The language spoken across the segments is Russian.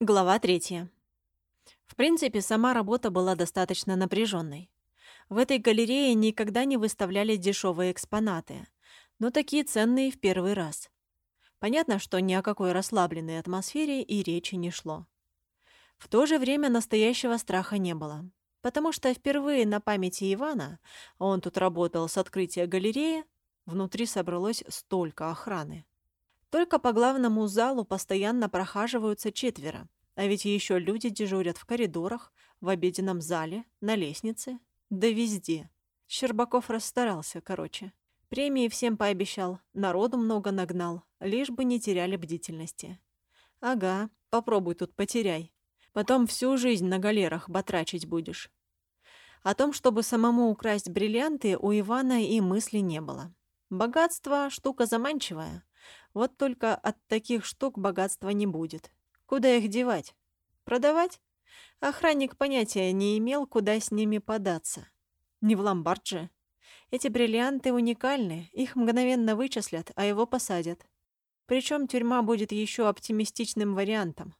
Глава третья. В принципе, сама работа была достаточно напряженной. В этой галерее никогда не выставляли дешевые экспонаты, но такие ценные в первый раз. Понятно, что ни о какой расслабленной атмосфере и речи не шло. В то же время настоящего страха не было, потому что впервые на памяти Ивана, он тут работал с открытия галереи, внутри собралось столько охраны. Только по главному залу постоянно прохаживаются четверо, а ведь еще люди дежурят в коридорах, в обеденном зале, на лестнице, да везде. Щербаков расстарался, короче. Премии всем пообещал, народу много нагнал, лишь бы не теряли бдительности. Ага, попробуй тут потеряй. Потом всю жизнь на галерах батрачить будешь. О том, чтобы самому украсть бриллианты, у Ивана и мысли не было. Богатство — штука заманчивая, вот только от таких штук богатства не будет. Куда их девать? Продавать? Охранник понятия не имел, куда с ними податься. Не в ломбард же. Эти бриллианты уникальны, их мгновенно вычислят, а его посадят. Причем тюрьма будет еще оптимистичным вариантом.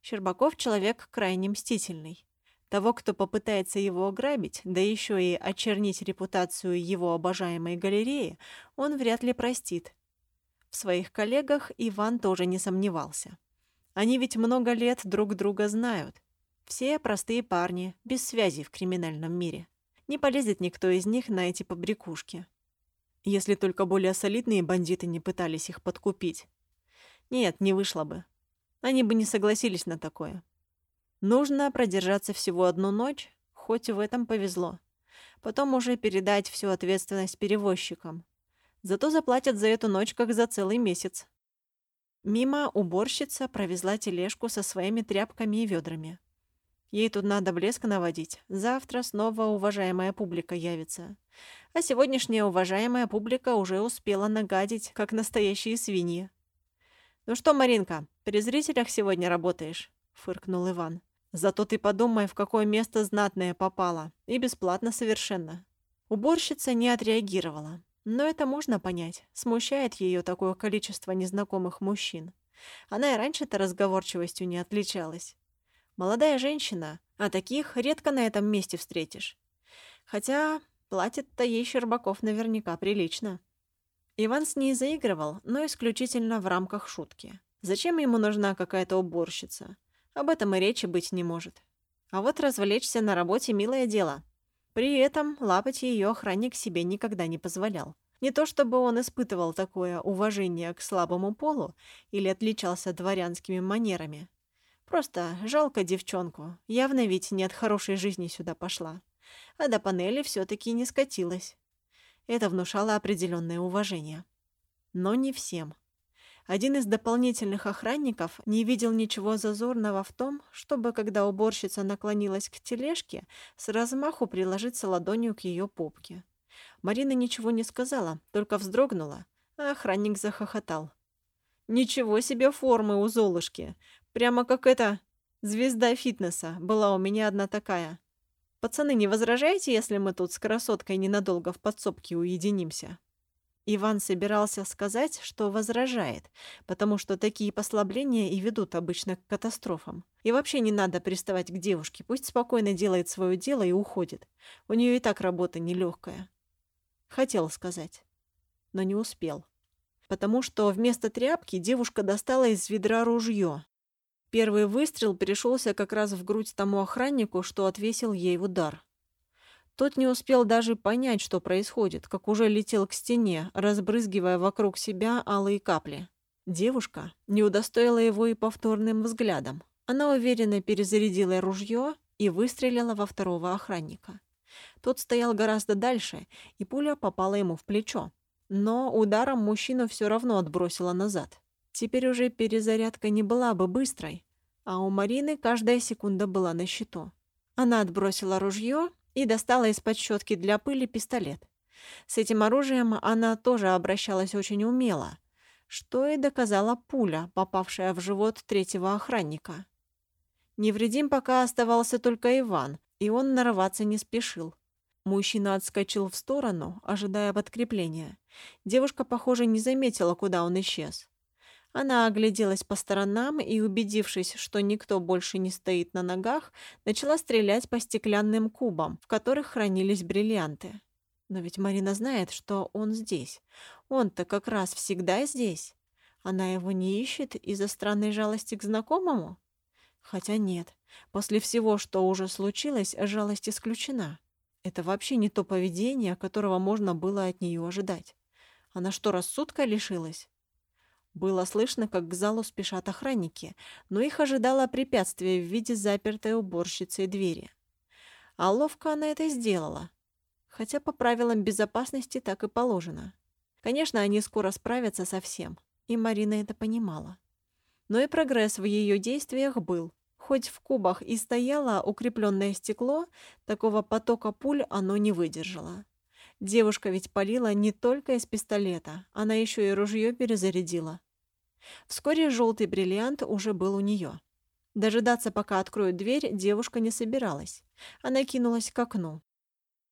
Щербаков человек крайне мстительный. Того, кто попытается его ограбить, да еще и очернить репутацию его обожаемой галереи, он вряд ли простит. В своих коллегах Иван тоже не сомневался. Они ведь много лет друг друга знают. Все простые парни, без связи в криминальном мире. Не полезет никто из них на эти побрякушки. Если только более солидные бандиты не пытались их подкупить. Нет, не вышло бы. Они бы не согласились на такое. Нужно продержаться всего одну ночь, хоть в этом повезло. Потом уже передать всю ответственность перевозчикам. Зато заплатят за эту ночь, как за целый месяц. Мимо уборщица провезла тележку со своими тряпками и ведрами. Ей тут надо блеск наводить. Завтра снова уважаемая публика явится. А сегодняшняя уважаемая публика уже успела нагадить, как настоящие свиньи. «Ну что, Маринка, при зрителях сегодня работаешь?» — фыркнул Иван. «Зато ты подумай, в какое место знатное попало. И бесплатно совершенно». Уборщица не отреагировала. Но это можно понять. Смущает ее такое количество незнакомых мужчин. Она и раньше-то разговорчивостью не отличалась. Молодая женщина, а таких редко на этом месте встретишь. Хотя платит-то ей Щербаков наверняка прилично. Иван с ней заигрывал, но исключительно в рамках шутки. Зачем ему нужна какая-то уборщица? Об этом и речи быть не может. А вот развлечься на работе – милое дело. При этом лапать ее охранник себе никогда не позволял. Не то чтобы он испытывал такое уважение к слабому полу или отличался дворянскими манерами. Просто жалко девчонку, явно ведь не от хорошей жизни сюда пошла. А до панели все таки не скатилась. Это внушало определенное уважение. Но не всем. Один из дополнительных охранников не видел ничего зазорного в том, чтобы, когда уборщица наклонилась к тележке, с размаху приложиться ладонью к ее попке. Марина ничего не сказала, только вздрогнула, а охранник захохотал. «Ничего себе формы у Золушки! Прямо как эта звезда фитнеса, была у меня одна такая. Пацаны, не возражаете, если мы тут с красоткой ненадолго в подсобке уединимся?» Иван собирался сказать, что возражает, потому что такие послабления и ведут обычно к катастрофам. И вообще не надо приставать к девушке, пусть спокойно делает свое дело и уходит. У нее и так работа нелегкая. Хотел сказать, но не успел. Потому что вместо тряпки девушка достала из ведра ружье. Первый выстрел пришелся как раз в грудь тому охраннику, что отвесил ей удар. Тот не успел даже понять, что происходит, как уже летел к стене, разбрызгивая вокруг себя алые капли. Девушка не удостоила его и повторным взглядом. Она уверенно перезарядила ружье и выстрелила во второго охранника. Тот стоял гораздо дальше, и пуля попала ему в плечо. Но ударом мужчину все равно отбросила назад. Теперь уже перезарядка не была бы быстрой, а у Марины каждая секунда была на счету. Она отбросила ружье и достала из-под щетки для пыли пистолет. С этим оружием она тоже обращалась очень умело, что и доказала пуля, попавшая в живот третьего охранника. Невредим пока оставался только Иван, и он нарываться не спешил. Мужчина отскочил в сторону, ожидая подкрепления. Девушка, похоже, не заметила, куда он исчез. Она огляделась по сторонам и, убедившись, что никто больше не стоит на ногах, начала стрелять по стеклянным кубам, в которых хранились бриллианты. Но ведь Марина знает, что он здесь. Он-то как раз всегда здесь. Она его не ищет из-за странной жалости к знакомому? Хотя нет. После всего, что уже случилось, жалость исключена. Это вообще не то поведение, которого можно было от нее ожидать. Она что, рассудка лишилась? Было слышно, как к залу спешат охранники, но их ожидало препятствие в виде запертой уборщицы двери. А ловко она это сделала. Хотя по правилам безопасности так и положено. Конечно, они скоро справятся со всем, и Марина это понимала. Но и прогресс в ее действиях был. Хоть в кубах и стояло укрепленное стекло, такого потока пуль оно не выдержало. Девушка ведь палила не только из пистолета, она еще и ружье перезарядила. Вскоре желтый бриллиант уже был у нее. Дожидаться, пока откроют дверь, девушка не собиралась. Она кинулась к окну.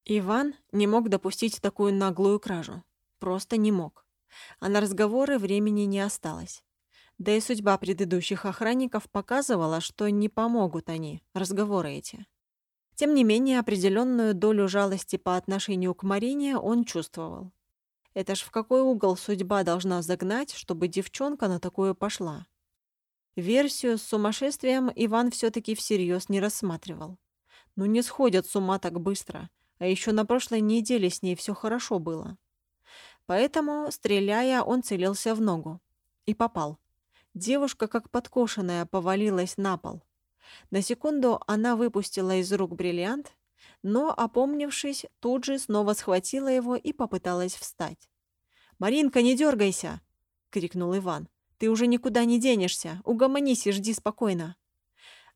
Иван не мог допустить такую наглую кражу. Просто не мог. А на разговоры времени не осталось. Да и судьба предыдущих охранников показывала, что не помогут они, разговоры эти. Тем не менее, определенную долю жалости по отношению к Марине он чувствовал. Это ж в какой угол судьба должна загнать, чтобы девчонка на такое пошла? Версию с сумасшествием Иван все-таки всерьез не рассматривал. Ну не сходят с ума так быстро, а еще на прошлой неделе с ней все хорошо было. Поэтому, стреляя, он целился в ногу. И попал. Девушка, как подкошенная, повалилась на пол. На секунду она выпустила из рук бриллиант, но, опомнившись, тут же снова схватила его и попыталась встать. «Маринка, не дергайся!» — крикнул Иван. «Ты уже никуда не денешься. Угомонись и жди спокойно».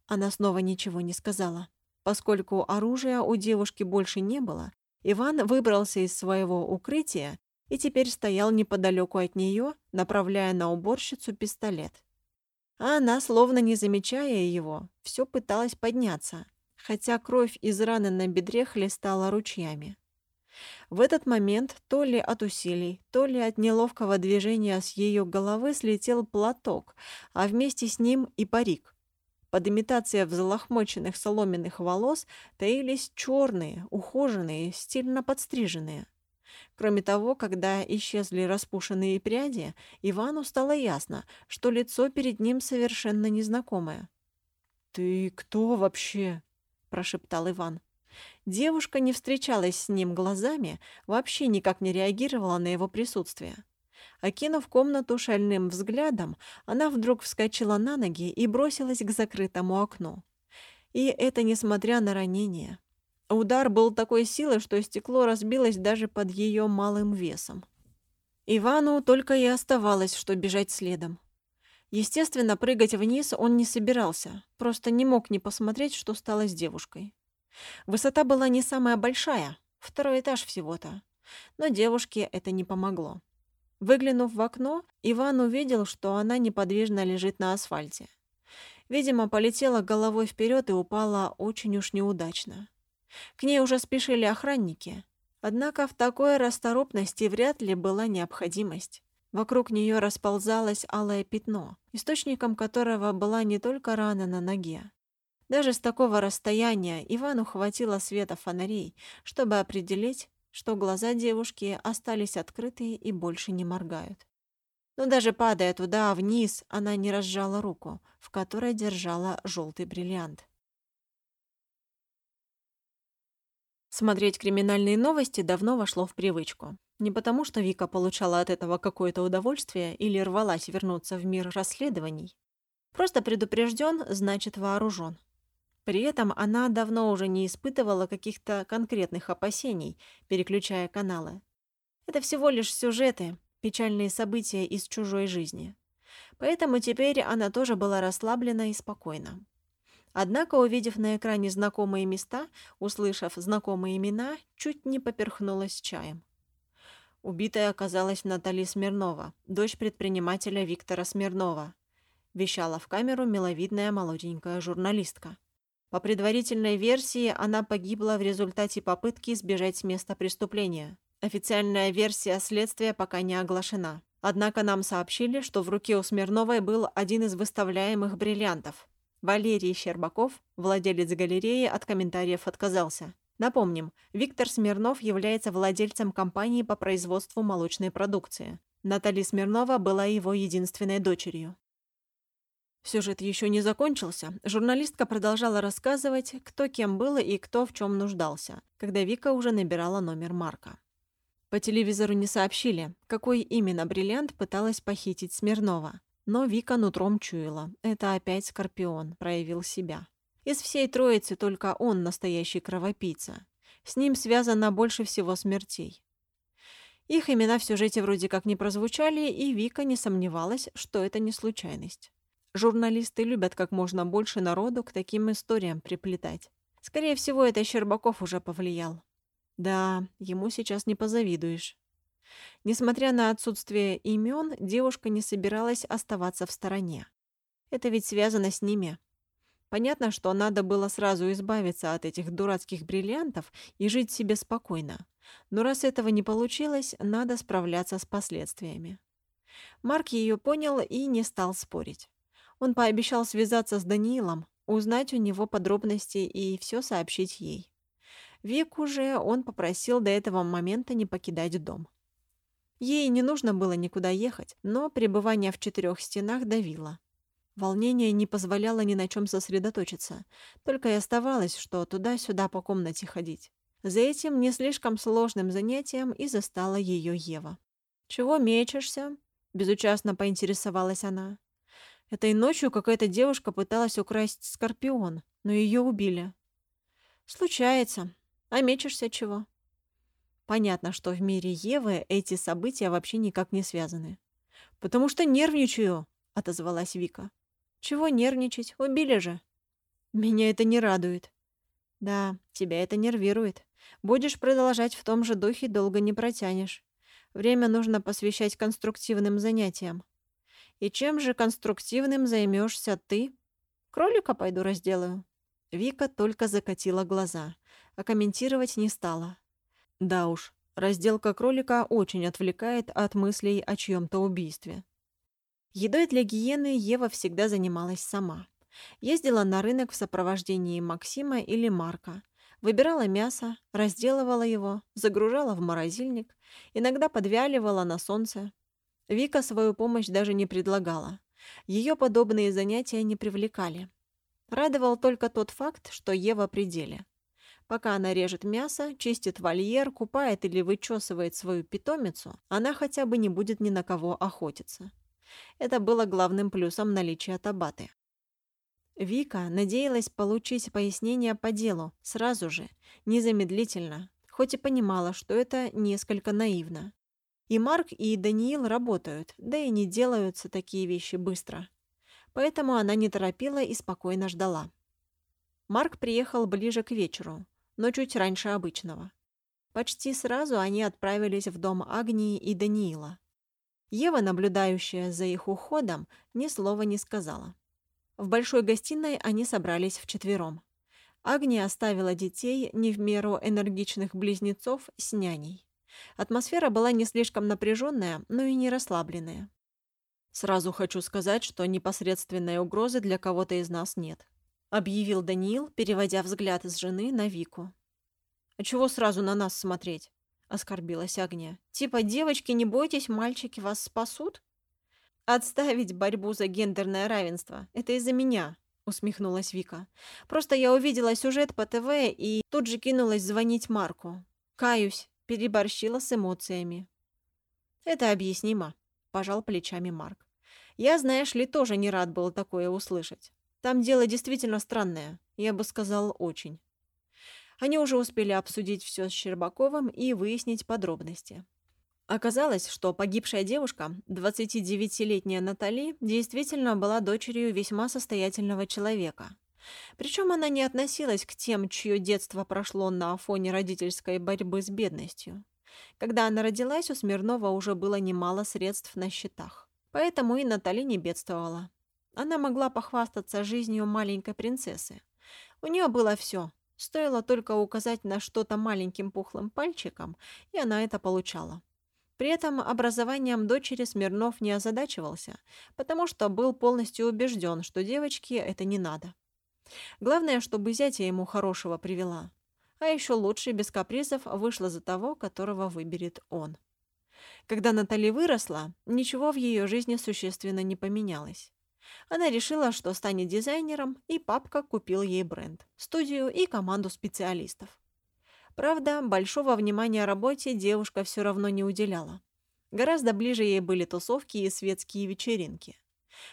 Она снова ничего не сказала. Поскольку оружия у девушки больше не было, Иван выбрался из своего укрытия и теперь стоял неподалеку от нее, направляя на уборщицу пистолет. А она, словно не замечая его, все пыталась подняться, хотя кровь из раны на бедре хлестала ручьями. В этот момент то ли от усилий, то ли от неловкого движения с ее головы слетел платок, а вместе с ним и парик. Под имитацией взлохмоченных соломенных волос таились черные, ухоженные, стильно подстриженные. Кроме того, когда исчезли распушенные пряди, Ивану стало ясно, что лицо перед ним совершенно незнакомое. «Ты кто вообще?» – прошептал Иван. Девушка не встречалась с ним глазами, вообще никак не реагировала на его присутствие. Окинув комнату шальным взглядом, она вдруг вскочила на ноги и бросилась к закрытому окну. И это несмотря на ранение. Удар был такой силы, что стекло разбилось даже под ее малым весом. Ивану только и оставалось, что бежать следом. Естественно, прыгать вниз он не собирался, просто не мог не посмотреть, что стало с девушкой. Высота была не самая большая, второй этаж всего-то, но девушке это не помогло. Выглянув в окно, Иван увидел, что она неподвижно лежит на асфальте. Видимо, полетела головой вперед и упала очень уж неудачно. К ней уже спешили охранники. Однако в такой расторопности вряд ли была необходимость. Вокруг нее расползалось алое пятно, источником которого была не только рана на ноге. Даже с такого расстояния Ивану хватило света фонарей, чтобы определить, что глаза девушки остались открытые и больше не моргают. Но даже падая туда вниз, она не разжала руку, в которой держала желтый бриллиант. Смотреть криминальные новости давно вошло в привычку. Не потому, что Вика получала от этого какое-то удовольствие или рвалась вернуться в мир расследований. Просто предупрежден, значит вооружен. При этом она давно уже не испытывала каких-то конкретных опасений, переключая каналы. Это всего лишь сюжеты, печальные события из чужой жизни. Поэтому теперь она тоже была расслаблена и спокойна. Однако, увидев на экране знакомые места, услышав знакомые имена, чуть не поперхнулась чаем. Убитая оказалась Натали Смирнова, дочь предпринимателя Виктора Смирнова, вещала в камеру миловидная молоденькая журналистка. По предварительной версии, она погибла в результате попытки сбежать с места преступления. Официальная версия следствия пока не оглашена. Однако нам сообщили, что в руке у Смирновой был один из выставляемых бриллиантов. Валерий Щербаков, владелец галереи, от комментариев отказался. Напомним, Виктор Смирнов является владельцем компании по производству молочной продукции. Натали Смирнова была его единственной дочерью. Сюжет еще не закончился. Журналистка продолжала рассказывать, кто кем был и кто в чем нуждался, когда Вика уже набирала номер Марка. По телевизору не сообщили, какой именно бриллиант пыталась похитить Смирнова. Но Вика нутром чуяла. Это опять Скорпион проявил себя. Из всей троицы только он настоящий кровопийца. С ним связано больше всего смертей. Их имена в сюжете вроде как не прозвучали, и Вика не сомневалась, что это не случайность. Журналисты любят как можно больше народу к таким историям приплетать. Скорее всего, это Щербаков уже повлиял. Да, ему сейчас не позавидуешь. Несмотря на отсутствие имен, девушка не собиралась оставаться в стороне. Это ведь связано с ними. Понятно, что надо было сразу избавиться от этих дурацких бриллиантов и жить себе спокойно. Но раз этого не получилось, надо справляться с последствиями. Марк ее понял и не стал спорить. Он пообещал связаться с Даниилом, узнать у него подробности и все сообщить ей. Вику же он попросил до этого момента не покидать дом. Ей не нужно было никуда ехать, но пребывание в четырех стенах давило. Волнение не позволяло ни на чем сосредоточиться, только и оставалось, что туда-сюда по комнате ходить. За этим не слишком сложным занятием и застала ее Ева. «Чего мечешься?» – безучастно поинтересовалась она. Этой ночью какая-то девушка пыталась украсть скорпион, но ее убили. Случается. А мечешься чего? Понятно, что в мире Евы эти события вообще никак не связаны. «Потому что нервничаю», — отозвалась Вика. «Чего нервничать? Убили же». «Меня это не радует». «Да, тебя это нервирует. Будешь продолжать в том же духе, долго не протянешь. Время нужно посвящать конструктивным занятиям. И чем же конструктивным займешься ты? Кролика пойду разделаю». Вика только закатила глаза, а комментировать не стала. Да уж, разделка кролика очень отвлекает от мыслей о чьем-то убийстве. Едой для гиены Ева всегда занималась сама. Ездила на рынок в сопровождении Максима или Марка, выбирала мясо, разделывала его, загружала в морозильник, иногда подвяливала на солнце, Вика свою помощь даже не предлагала. Ее подобные занятия не привлекали. Радовал только тот факт, что Ева при деле. Пока она режет мясо, чистит вольер, купает или вычесывает свою питомицу, она хотя бы не будет ни на кого охотиться. Это было главным плюсом наличия табаты. Вика надеялась получить пояснение по делу сразу же, незамедлительно, хоть и понимала, что это несколько наивно. И Марк, и Даниил работают, да и не делаются такие вещи быстро. Поэтому она не торопила и спокойно ждала. Марк приехал ближе к вечеру, но чуть раньше обычного. Почти сразу они отправились в дом Агнии и Даниила. Ева, наблюдающая за их уходом, ни слова не сказала. В большой гостиной они собрались вчетвером. Агния оставила детей, не в меру энергичных близнецов, с няней. Атмосфера была не слишком напряженная, но и не расслабленная. «Сразу хочу сказать, что непосредственной угрозы для кого-то из нас нет», объявил Даниил, переводя взгляд с жены на Вику. «А чего сразу на нас смотреть?» — оскорбилась Агния. «Типа, девочки, не бойтесь, мальчики вас спасут?» «Отставить борьбу за гендерное равенство. Это из-за меня», — усмехнулась Вика. «Просто я увидела сюжет по ТВ и тут же кинулась звонить Марку. Каюсь, переборщила с эмоциями. «Это объяснимо», — пожал плечами Марк. «Я, знаешь ли, тоже не рад был такое услышать. Там дело действительно странное, я бы сказал, очень». Они уже успели обсудить все с Щербаковым и выяснить подробности. Оказалось, что погибшая девушка, 29-летняя Натали, действительно была дочерью весьма состоятельного человека. Причем она не относилась к тем, чье детство прошло на фоне родительской борьбы с бедностью. Когда она родилась, у Смирнова уже было немало средств на счетах. Поэтому и Натали не бедствовала. Она могла похвастаться жизнью маленькой принцессы. У нее было все. Стоило только указать на что-то маленьким пухлым пальчиком, и она это получала. При этом образованием дочери Смирнов не озадачивался, потому что был полностью убежден, что девочке это не надо. Главное, чтобы зятя ему хорошего привела. А еще лучше, без капризов, вышла за того, которого выберет он. Когда Натали выросла, ничего в ее жизни существенно не поменялось. Она решила, что станет дизайнером, и папка купил ей бренд, студию и команду специалистов. Правда, большого внимания работе девушка все равно не уделяла. Гораздо ближе ей были тусовки и светские вечеринки.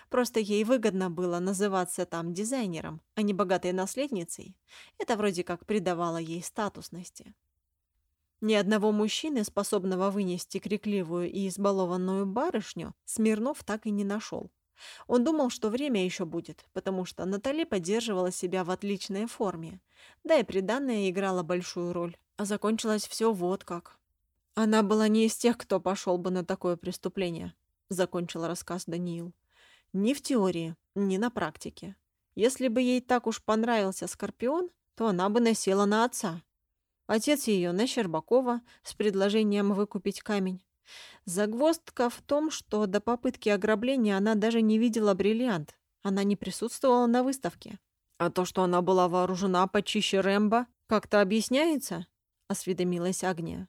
Просто ей выгодно было называться там дизайнером, а не богатой наследницей. Это вроде как придавало ей статусности. Ни одного мужчины, способного вынести крикливую и избалованную барышню, Смирнов так и не нашел. Он думал, что время еще будет, потому что Натали поддерживала себя в отличной форме. Да и приданное играла большую роль. А закончилось все вот как. Она была не из тех, кто пошел бы на такое преступление, закончил рассказ Даниил. Ни в теории, ни на практике. Если бы ей так уж понравился Скорпион, то она бы насела на отца. Отец ее на Щербакова с предложением выкупить камень. Загвоздка в том, что до попытки ограбления она даже не видела бриллиант. Она не присутствовала на выставке. А то, что она была вооружена почище Рэмбо, как-то объясняется? Осведомилась Агния.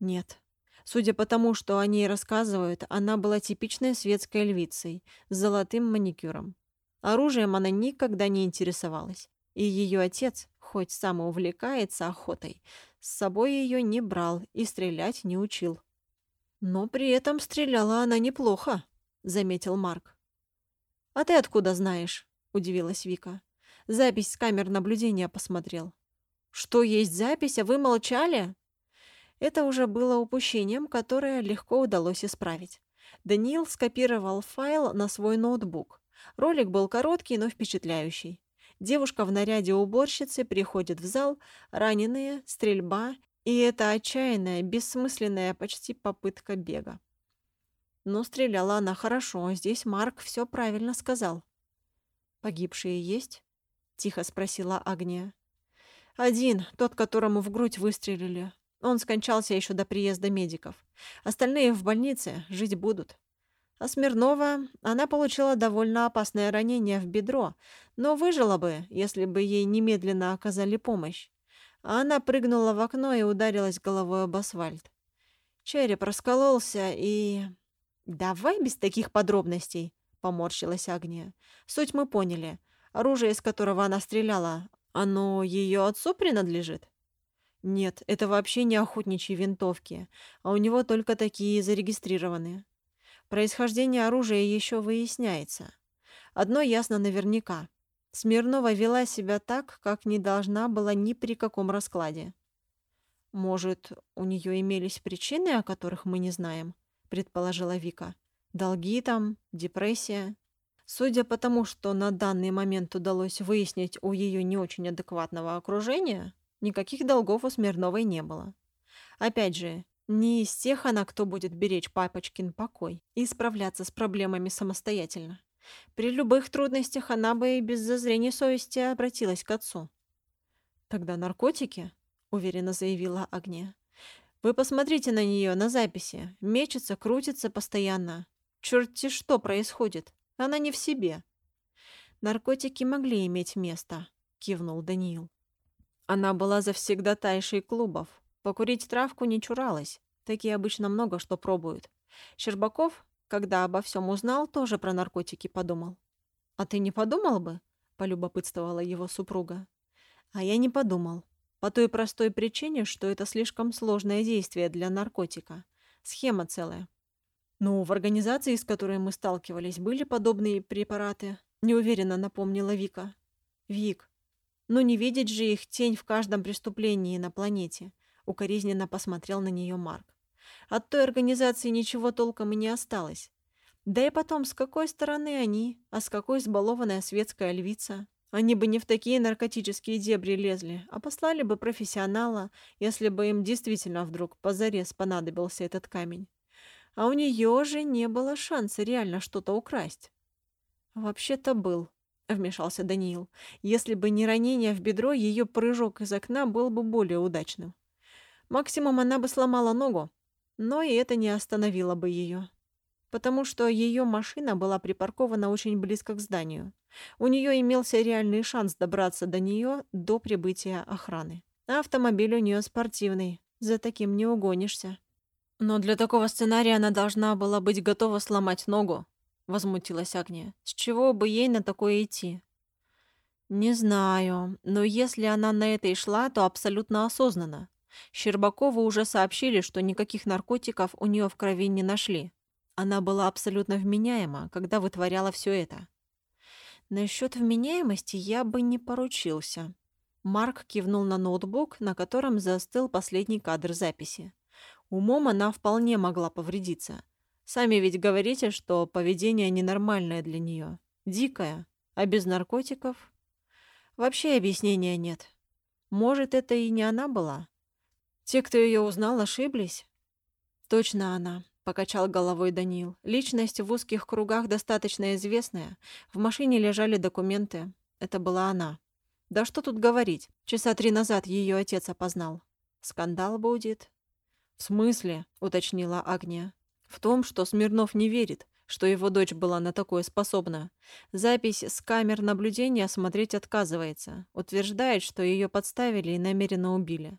Нет. Судя по тому, что о ней рассказывают, она была типичной светской львицей с золотым маникюром. Оружием она никогда не интересовалась. И ее отец, хоть сам и увлекается охотой, с собой ее не брал и стрелять не учил. «Но при этом стреляла она неплохо», — заметил Марк. «А ты откуда знаешь?» — удивилась Вика. «Запись с камер наблюдения посмотрел». «Что, есть запись, а вы молчали?» Это уже было упущением, которое легко удалось исправить. Даниил скопировал файл на свой ноутбук. Ролик был короткий, но впечатляющий. Девушка в наряде уборщицы приходит в зал, раненые, стрельба и это отчаянная, бессмысленная почти попытка бега. Но стреляла она хорошо, здесь Марк все правильно сказал. «Погибшие есть?» — тихо спросила Агния. «Один, тот, которому в грудь выстрелили. Он скончался еще до приезда медиков. Остальные в больнице, жить будут». А Смирнова, она получила довольно опасное ранение в бедро, но выжила бы, если бы ей немедленно оказали помощь а она прыгнула в окно и ударилась головой об асфальт. Череп раскололся и... «Давай без таких подробностей», — поморщилась Агния. «Суть мы поняли. Оружие, из которого она стреляла, оно ее отцу принадлежит?» «Нет, это вообще не охотничьи винтовки, а у него только такие зарегистрированные. Происхождение оружия еще выясняется. Одно ясно наверняка. Смирнова вела себя так, как не должна была ни при каком раскладе. «Может, у нее имелись причины, о которых мы не знаем?» — предположила Вика. «Долги там, депрессия». Судя по тому, что на данный момент удалось выяснить у ее не очень адекватного окружения, никаких долгов у Смирновой не было. Опять же, не из тех она, кто будет беречь папочкин покой и справляться с проблемами самостоятельно. При любых трудностях она бы и без зазрения совести обратилась к отцу. «Тогда наркотики?» — уверенно заявила Агния. «Вы посмотрите на нее на записи. Мечется, крутится постоянно. Черти что происходит. Она не в себе». «Наркотики могли иметь место», — кивнул Даниил. Она была завсегдатайшей клубов. Покурить травку не чуралась. Такие обычно много что пробуют. Щербаков когда обо всем узнал, тоже про наркотики подумал. «А ты не подумал бы?» — полюбопытствовала его супруга. «А я не подумал. По той простой причине, что это слишком сложное действие для наркотика. Схема целая. Ну, в организации, с которой мы сталкивались, были подобные препараты. Неуверенно напомнила Вика. Вик, ну не видеть же их тень в каждом преступлении на планете. Укоризненно посмотрел на нее Марк. От той организации ничего толком и не осталось. Да и потом, с какой стороны они, а с какой сбалованная светская львица? Они бы не в такие наркотические дебри лезли, а послали бы профессионала, если бы им действительно вдруг позарез понадобился этот камень. А у нее же не было шанса реально что-то украсть. «Вообще-то был», — вмешался Даниил. «Если бы не ранение в бедро, ее прыжок из окна был бы более удачным. Максимум она бы сломала ногу, Но и это не остановило бы ее. Потому что ее машина была припаркована очень близко к зданию. У нее имелся реальный шанс добраться до нее до прибытия охраны. Автомобиль у нее спортивный, за таким не угонишься. Но для такого сценария она должна была быть готова сломать ногу, возмутилась Агния. С чего бы ей на такое идти? Не знаю, но если она на это и шла, то абсолютно осознанно. Щербакову уже сообщили, что никаких наркотиков у нее в крови не нашли. Она была абсолютно вменяема, когда вытворяла все это. Насчет вменяемости я бы не поручился. Марк кивнул на ноутбук, на котором застыл последний кадр записи. Умом она вполне могла повредиться. Сами ведь говорите, что поведение ненормальное для нее, дикое, а без наркотиков вообще объяснения нет. Может, это и не она была? Те, кто ее узнал, ошиблись? Точно она, покачал головой Даниил. Личность в узких кругах достаточно известная. В машине лежали документы. Это была она. Да что тут говорить? Часа три назад ее отец опознал. Скандал будет. В смысле? уточнила Агния. В том, что Смирнов не верит, что его дочь была на такое способна. Запись с камер наблюдения смотреть отказывается. Утверждает, что ее подставили и намеренно убили.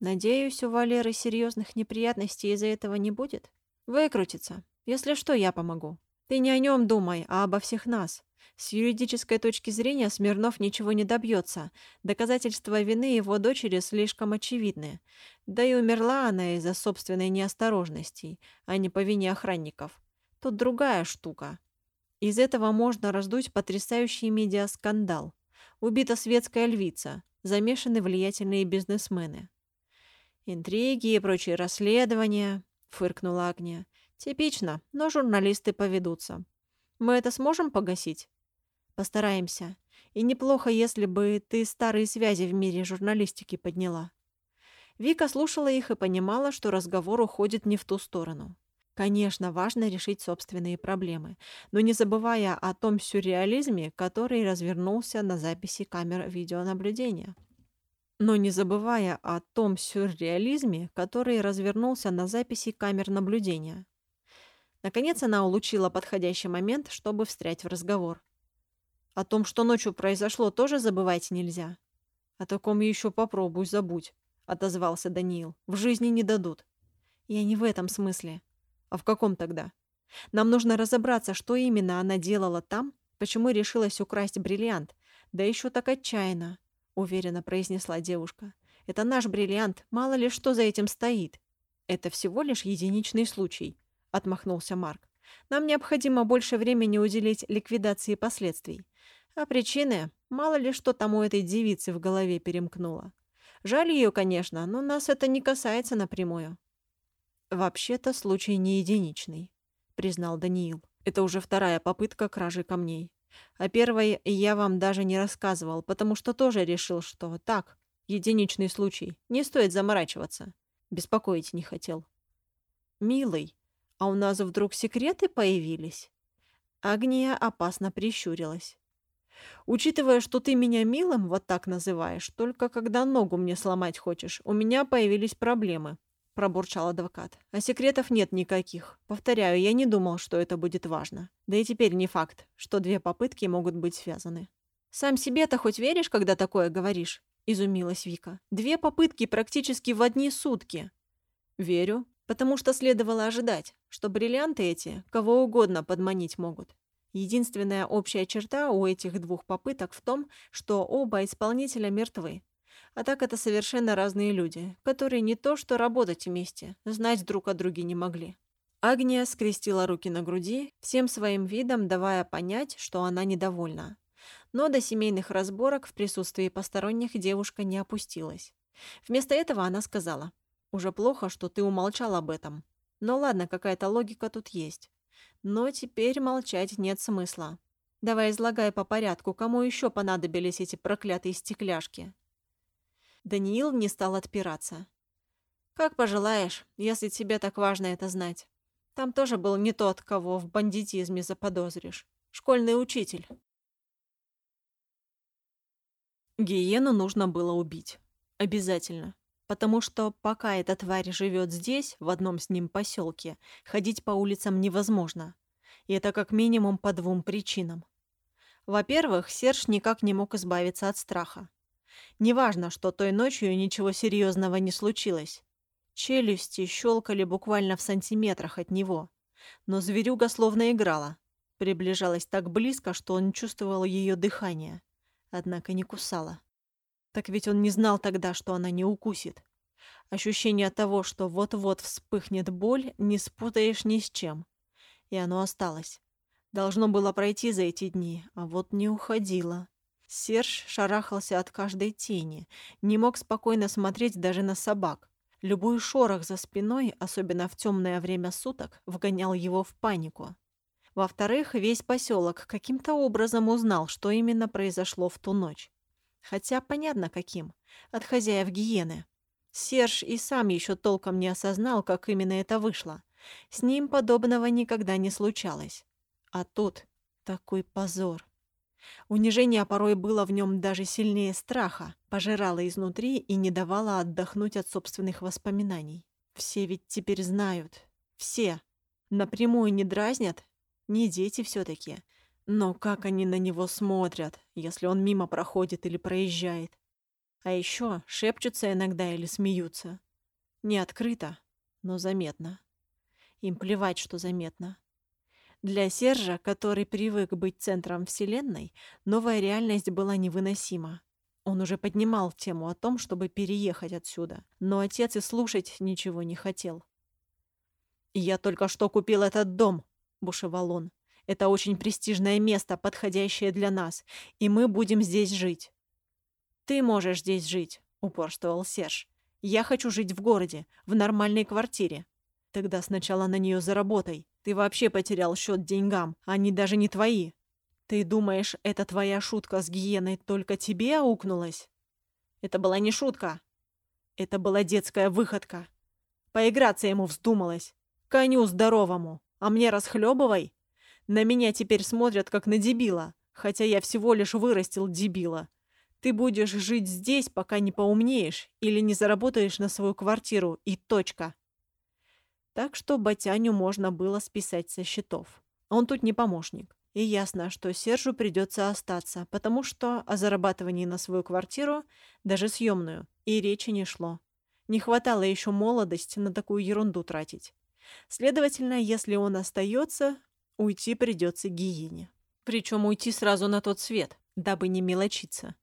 Надеюсь, у Валеры серьезных неприятностей из-за этого не будет. Выкрутится. Если что, я помогу. Ты не о нем думай, а обо всех нас. С юридической точки зрения Смирнов ничего не добьется. Доказательства вины его дочери слишком очевидны. Да и умерла она из-за собственной неосторожности, а не по вине охранников. Тут другая штука. Из этого можно раздуть потрясающий медиаскандал. Убита светская львица, замешаны влиятельные бизнесмены. Интриги и прочие расследования, фыркнула Агния. Типично, но журналисты поведутся. Мы это сможем погасить? Постараемся. И неплохо, если бы ты старые связи в мире журналистики подняла. Вика слушала их и понимала, что разговор уходит не в ту сторону. Конечно, важно решить собственные проблемы, но не забывая о том сюрреализме, который развернулся на записи камер видеонаблюдения. Но не забывая о том сюрреализме, который развернулся на записи камер наблюдения. Наконец она улучила подходящий момент, чтобы встрять в разговор. О том, что ночью произошло, тоже забывать нельзя. О таком еще попробуй забудь, отозвался Даниил. В жизни не дадут. Я не в этом смысле. А в каком тогда? Нам нужно разобраться, что именно она делала там, почему решилась украсть бриллиант, да еще так отчаянно, уверенно произнесла девушка. Это наш бриллиант, мало ли что за этим стоит. Это всего лишь единичный случай, отмахнулся Марк. Нам необходимо больше времени уделить ликвидации последствий. А причины, мало ли что там у этой девицы в голове перемкнуло. Жаль ее, конечно, но нас это не касается напрямую. Вообще-то случай не единичный, признал Даниил. Это уже вторая попытка кражи камней. О первой я вам даже не рассказывал, потому что тоже решил, что так, единичный случай, не стоит заморачиваться. Беспокоить не хотел. Милый, а у нас вдруг секреты появились? Агния опасно прищурилась. Учитывая, что ты меня милым вот так называешь, только когда ногу мне сломать хочешь, у меня появились проблемы», – пробурчал адвокат. «А секретов нет никаких. Повторяю, я не думал, что это будет важно. Да и теперь не факт, что две попытки могут быть связаны». «Сам себе-то хоть веришь, когда такое говоришь?» – изумилась Вика. «Две попытки практически в одни сутки». «Верю, потому что следовало ожидать, что бриллианты эти кого угодно подманить могут. Единственная общая черта у этих двух попыток в том, что оба исполнителя мертвы. А так это совершенно разные люди, которые не то что работать вместе, знать друг о друге не могли. Агния скрестила руки на груди, всем своим видом давая понять, что она недовольна. Но до семейных разборок в присутствии посторонних девушка не опустилась. Вместо этого она сказала, «Уже плохо, что ты умолчал об этом. Но ладно, какая-то логика тут есть. Но теперь молчать нет смысла. Давай излагай по порядку, кому еще понадобились эти проклятые стекляшки. Даниил не стал отпираться. Как пожелаешь, если тебе так важно это знать. Там тоже был не тот, кого в бандитизме заподозришь. Школьный учитель. Гиену нужно было убить. Обязательно. потому что пока эта тварь живет здесь, в одном с ним поселке, ходить по улицам невозможно. И это как минимум по двум причинам. Во-первых, Серж никак не мог избавиться от страха. Неважно, что той ночью ничего серьезного не случилось. Челюсти щелкали буквально в сантиметрах от него. Но зверюга словно играла. Приближалась так близко, что он чувствовал ее дыхание. Однако не кусала. Так ведь он не знал тогда, что она не укусит. Ощущение того, что вот-вот вспыхнет боль, не спутаешь ни с чем. И оно осталось. Должно было пройти за эти дни, а вот не уходило. Серж шарахался от каждой тени, не мог спокойно смотреть даже на собак. Любой шорох за спиной, особенно в темное время суток, вгонял его в панику. Во-вторых, весь поселок каким-то образом узнал, что именно произошло в ту ночь. Хотя понятно каким. От хозяев гиены. Серж и сам еще толком не осознал, как именно это вышло. С ним подобного никогда не случалось. А тут такой позор. Унижение порой было в нем даже сильнее страха, пожирало изнутри и не давало отдохнуть от собственных воспоминаний. Все ведь теперь знают. Все. Напрямую не дразнят. Не дети все таки Но как они на него смотрят, если он мимо проходит или проезжает. А еще шепчутся иногда или смеются. Не открыто, но заметно. Им плевать, что заметно. Для Сержа, который привык быть центром Вселенной, новая реальность была невыносима. Он уже поднимал тему о том, чтобы переехать отсюда, но отец и слушать ничего не хотел. «Я только что купил этот дом», — бушевал он. «Это очень престижное место, подходящее для нас, и мы будем здесь жить». «Ты можешь здесь жить», — упорствовал Серж. «Я хочу жить в городе, в нормальной квартире». «Тогда сначала на нее заработай. Ты вообще потерял счет деньгам, они даже не твои. Ты думаешь, эта твоя шутка с гиеной только тебе аукнулась? Это была не шутка. Это была детская выходка. Поиграться ему вздумалось. Коню здоровому. А мне расхлебывай. На меня теперь смотрят как на дебила, хотя я всего лишь вырастил дебила. Ты будешь жить здесь, пока не поумнеешь или не заработаешь на свою квартиру, и точка. Так что Батяню можно было списать со счетов. Он тут не помощник. И ясно, что Сержу придется остаться, потому что о зарабатывании на свою квартиру, даже съемную, и речи не шло. Не хватало еще молодости на такую ерунду тратить. Следовательно, если он остается, уйти придется гиене. Причем уйти сразу на тот свет, дабы не мелочиться.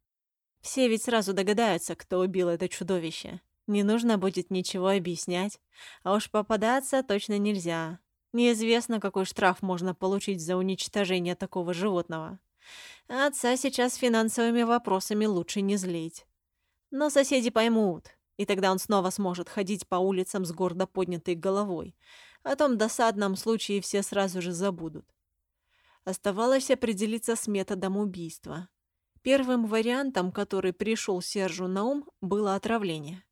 Все ведь сразу догадаются, кто убил это чудовище. Не нужно будет ничего объяснять. А уж попадаться точно нельзя. Неизвестно, какой штраф можно получить за уничтожение такого животного. Отца сейчас финансовыми вопросами лучше не злить. Но соседи поймут, и тогда он снова сможет ходить по улицам с гордо поднятой головой. О том досадном случае все сразу же забудут. Оставалось определиться с методом убийства. Первым вариантом, который пришел Сержу на ум, было отравление.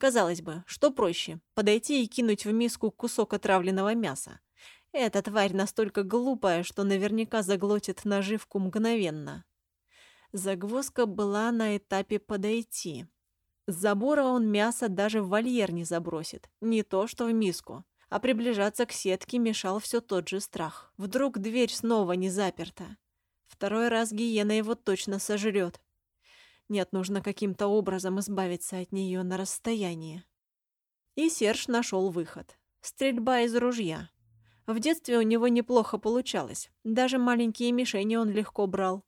Казалось бы, что проще – подойти и кинуть в миску кусок отравленного мяса. Эта тварь настолько глупая, что наверняка заглотит наживку мгновенно. Загвоздка была на этапе подойти. С забора он мясо даже в вольер не забросит, не то что в миску. А приближаться к сетке мешал все тот же страх. Вдруг дверь снова не заперта. Второй раз гиена его точно сожрет. Нет, нужно каким-то образом избавиться от нее на расстоянии. И Серж нашел выход. Стрельба из ружья. В детстве у него неплохо получалось. Даже маленькие мишени он легко брал.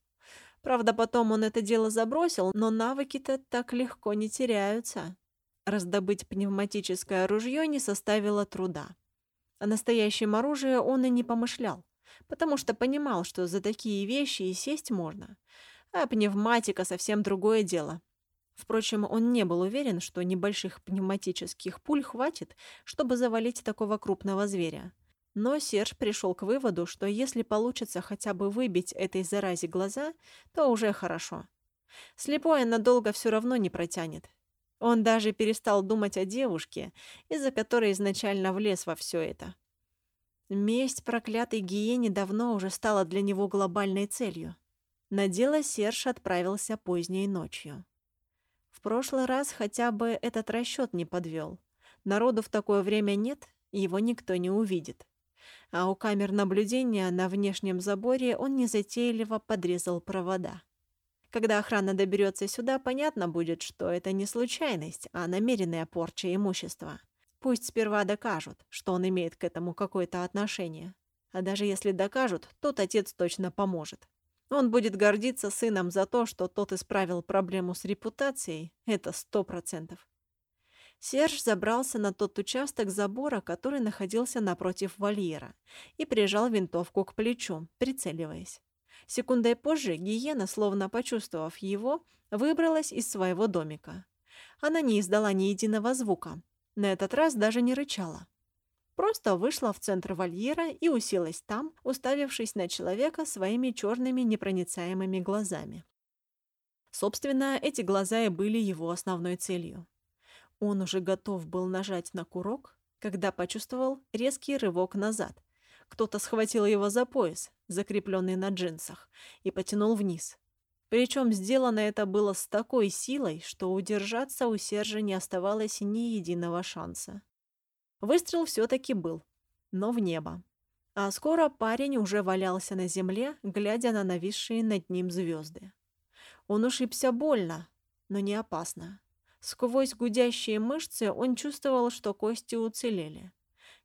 Правда, потом он это дело забросил, но навыки-то так легко не теряются. Раздобыть пневматическое ружье не составило труда. О настоящем оружии он и не помышлял, потому что понимал, что за такие вещи и сесть можно. А пневматика совсем другое дело. Впрочем, он не был уверен, что небольших пневматических пуль хватит, чтобы завалить такого крупного зверя. Но Серж пришел к выводу, что если получится хотя бы выбить этой заразе глаза, то уже хорошо. Слепое надолго все равно не протянет. Он даже перестал думать о девушке, из-за которой изначально влез во все это. Месть проклятой гиене давно уже стала для него глобальной целью. На дело Серж отправился поздней ночью. В прошлый раз хотя бы этот расчет не подвел. Народу в такое время нет, его никто не увидит. А у камер наблюдения на внешнем заборе он незатейливо подрезал провода. Когда охрана доберется сюда, понятно будет, что это не случайность, а намеренная порча имущества. Пусть сперва докажут, что он имеет к этому какое-то отношение. А даже если докажут, тот отец точно поможет. Он будет гордиться сыном за то, что тот исправил проблему с репутацией, это сто процентов. Серж забрался на тот участок забора, который находился напротив вольера, и прижал винтовку к плечу, прицеливаясь. Секундой позже гиена, словно почувствовав его, выбралась из своего домика. Она не издала ни единого звука. На этот раз даже не рычала. Просто вышла в центр вольера и уселась там, уставившись на человека своими черными непроницаемыми глазами. Собственно, эти глаза и были его основной целью. Он уже готов был нажать на курок, когда почувствовал резкий рывок назад. Кто-то схватил его за пояс, закрепленный на джинсах, и потянул вниз. Причем сделано это было с такой силой, что удержаться у Сержа не оставалось ни единого шанса. Выстрел все-таки был, но в небо. А скоро парень уже валялся на земле, глядя на нависшие над ним звезды. Он ушибся больно, но не опасно. Сквозь гудящие мышцы он чувствовал, что кости уцелели.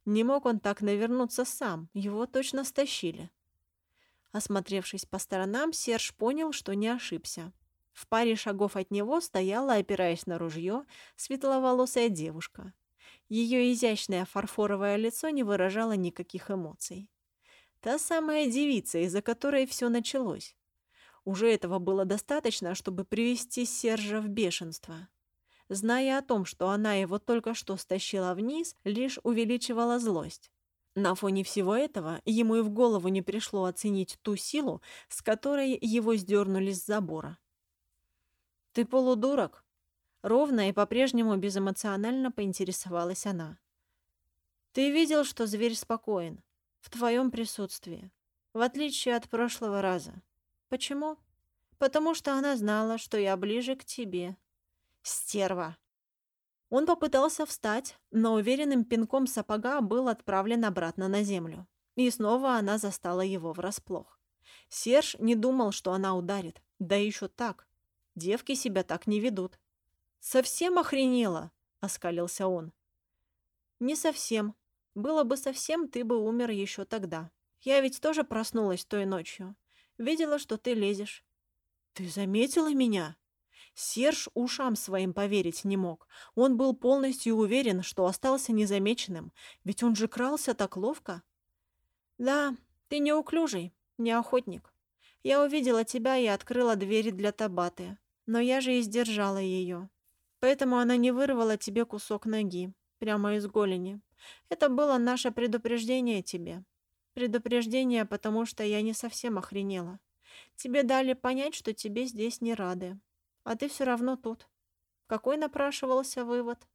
Не мог он так навернуться сам, его точно стащили. Осмотревшись по сторонам, Серж понял, что не ошибся. В паре шагов от него стояла, опираясь на ружье, светловолосая девушка. Ее изящное фарфоровое лицо не выражало никаких эмоций. Та самая девица, из-за которой все началось. Уже этого было достаточно, чтобы привести Сержа в бешенство. Зная о том, что она его только что стащила вниз, лишь увеличивала злость. На фоне всего этого ему и в голову не пришло оценить ту силу, с которой его сдернули с забора. «Ты полудурок?» Ровно и по-прежнему безэмоционально поинтересовалась она. «Ты видел, что зверь спокоен? В твоем присутствии. В отличие от прошлого раза. Почему? Потому что она знала, что я ближе к тебе. Стерва!» Он попытался встать, но уверенным пинком сапога был отправлен обратно на землю. И снова она застала его врасплох. Серж не думал, что она ударит. Да еще так. Девки себя так не ведут. «Совсем охренела?» — оскалился он. «Не совсем. Было бы совсем, ты бы умер еще тогда. Я ведь тоже проснулась той ночью. Видела, что ты лезешь». «Ты заметила меня?» Серж ушам своим поверить не мог. Он был полностью уверен, что остался незамеченным, ведь он же крался так ловко. «Да, ты неуклюжий, не охотник. Я увидела тебя и открыла двери для Табаты, но я же и сдержала ее. Поэтому она не вырвала тебе кусок ноги, прямо из голени. Это было наше предупреждение тебе. Предупреждение, потому что я не совсем охренела. Тебе дали понять, что тебе здесь не рады а ты все равно тут. Какой напрашивался вывод?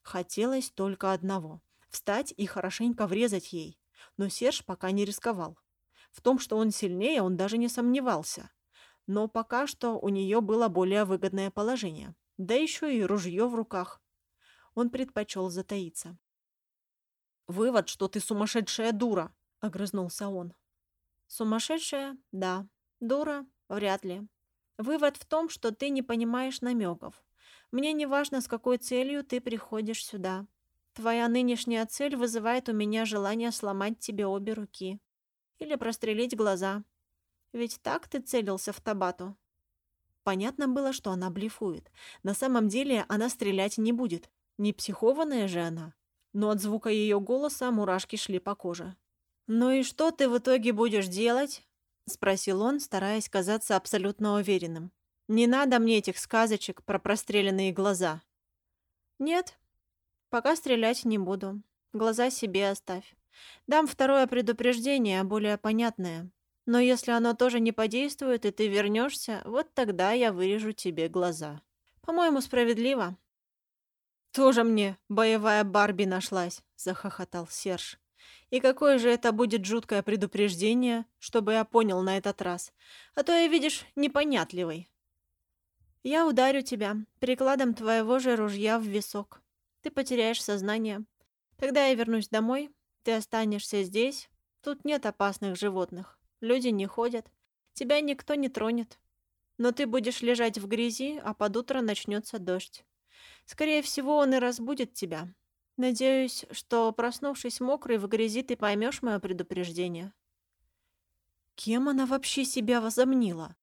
Хотелось только одного — встать и хорошенько врезать ей. Но Серж пока не рисковал. В том, что он сильнее, он даже не сомневался. Но пока что у нее было более выгодное положение. Да еще и ружье в руках. Он предпочел затаиться. «Вывод, что ты сумасшедшая дура!» — огрызнулся он. «Сумасшедшая? Да. Дура? Вряд ли. Вывод в том, что ты не понимаешь намеков. Мне не важно, с какой целью ты приходишь сюда. Твоя нынешняя цель вызывает у меня желание сломать тебе обе руки. Или прострелить глаза. Ведь так ты целился в Табату. Понятно было, что она блефует. На самом деле она стрелять не будет. Не психованная же она. Но от звука ее голоса мурашки шли по коже. «Ну и что ты в итоге будешь делать?» — спросил он, стараясь казаться абсолютно уверенным. «Не надо мне этих сказочек про простреленные глаза». «Нет, пока стрелять не буду. Глаза себе оставь. Дам второе предупреждение, более понятное. Но если оно тоже не подействует, и ты вернешься, вот тогда я вырежу тебе глаза. По-моему, справедливо». «Тоже мне боевая Барби нашлась», — захохотал Серж. И какое же это будет жуткое предупреждение, чтобы я понял на этот раз. А то я, видишь, непонятливый. Я ударю тебя прикладом твоего же ружья в висок. Ты потеряешь сознание. Тогда я вернусь домой, ты останешься здесь. Тут нет опасных животных. Люди не ходят. Тебя никто не тронет. Но ты будешь лежать в грязи, а под утро начнется дождь. Скорее всего, он и разбудит тебя. Надеюсь, что, проснувшись мокрый в грязи, ты поймешь мое предупреждение. Кем она вообще себя возомнила?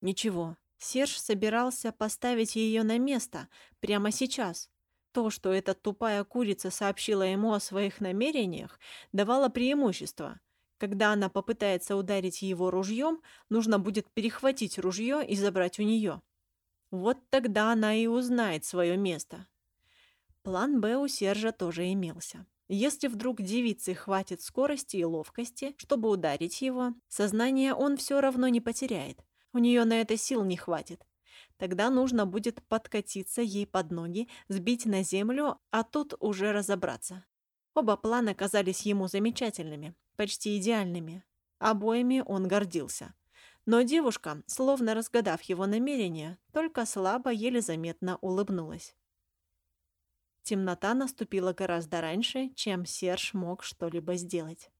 Ничего, Серж собирался поставить ее на место прямо сейчас. То, что эта тупая курица сообщила ему о своих намерениях, давало преимущество. Когда она попытается ударить его ружьем, нужно будет перехватить ружье и забрать у нее. Вот тогда она и узнает свое место. План «Б» у Сержа тоже имелся. Если вдруг девице хватит скорости и ловкости, чтобы ударить его, сознание он все равно не потеряет. У нее на это сил не хватит. Тогда нужно будет подкатиться ей под ноги, сбить на землю, а тут уже разобраться. Оба плана казались ему замечательными, почти идеальными. Обоими он гордился. Но девушка, словно разгадав его намерение, только слабо, еле заметно улыбнулась. Темнота наступила гораздо раньше, чем Серж мог что-либо сделать.